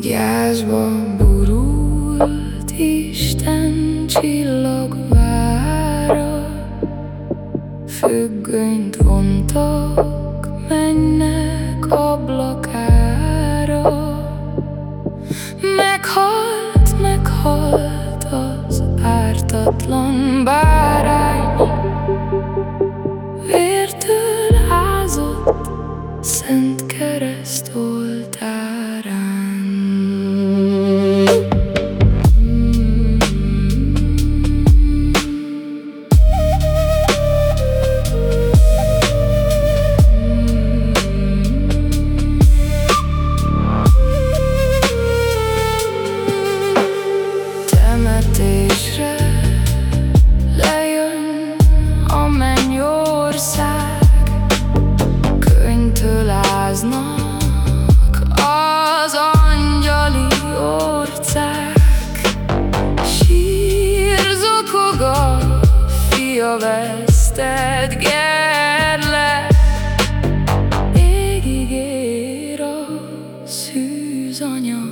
Gyászba burult Isten csillagvára Függönyt vontak, mennek ablakára. Meghalt, meghalt az ártatlan bárány. Vértől mennyország, könyvtől áznak az angyali orcák, sír zokog a fia vesztett gerle, égig ér a szűzanya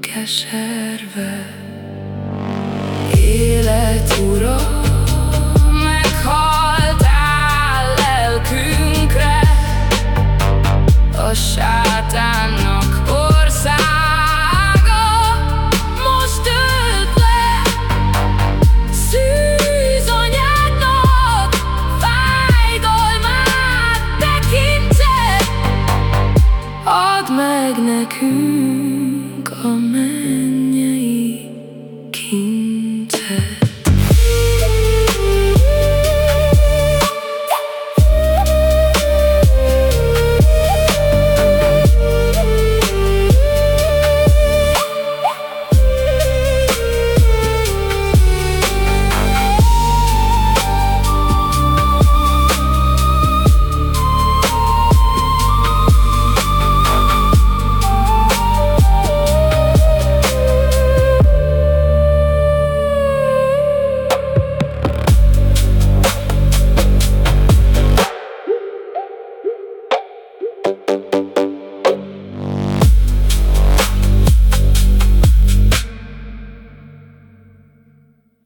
keserve. Élet a sátánnak Most ölt le Szűz anyádnak Fájdalmát meg nekünk a meg